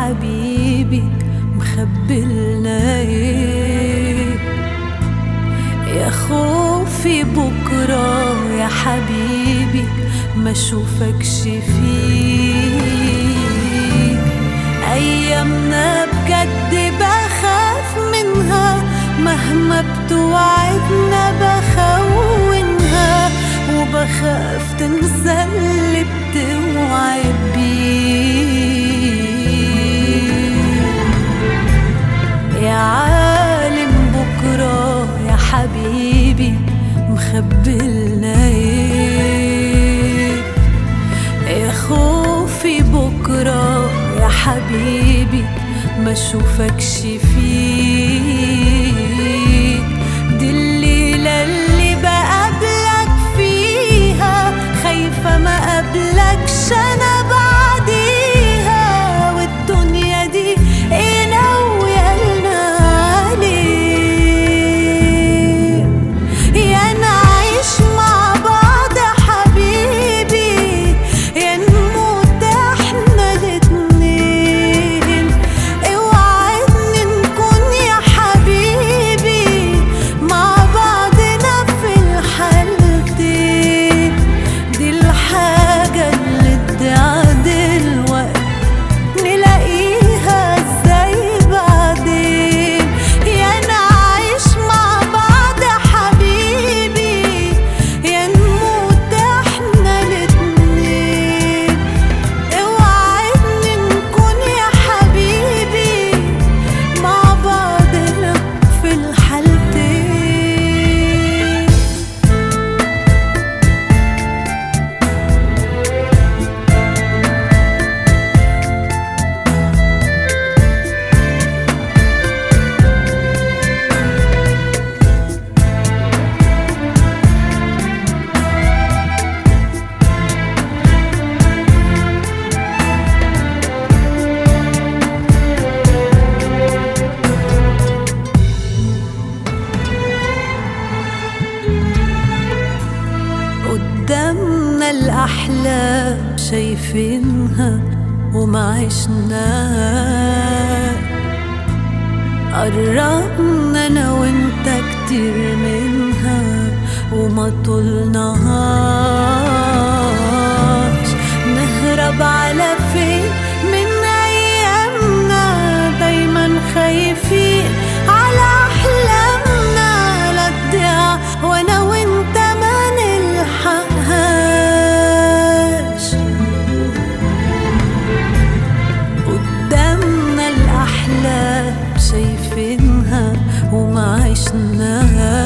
حبيبي مخبلنا إيه؟ يا خوفي بكرة يا حبيبي ما أشوفكش فيه أيامنا بجد بخاف منها مهما بتوعدنا بخونها. وبخاف تنسى اللي بتوعد بيه. حبيبي ما أشوفكش فيه. قدامنا الأحلام شايفينها وما عشناها قربنا أنا وأنت كتير منها وما طولناهاش. نهرب على فين من أيامنا؟ دايما خايفين. tonight.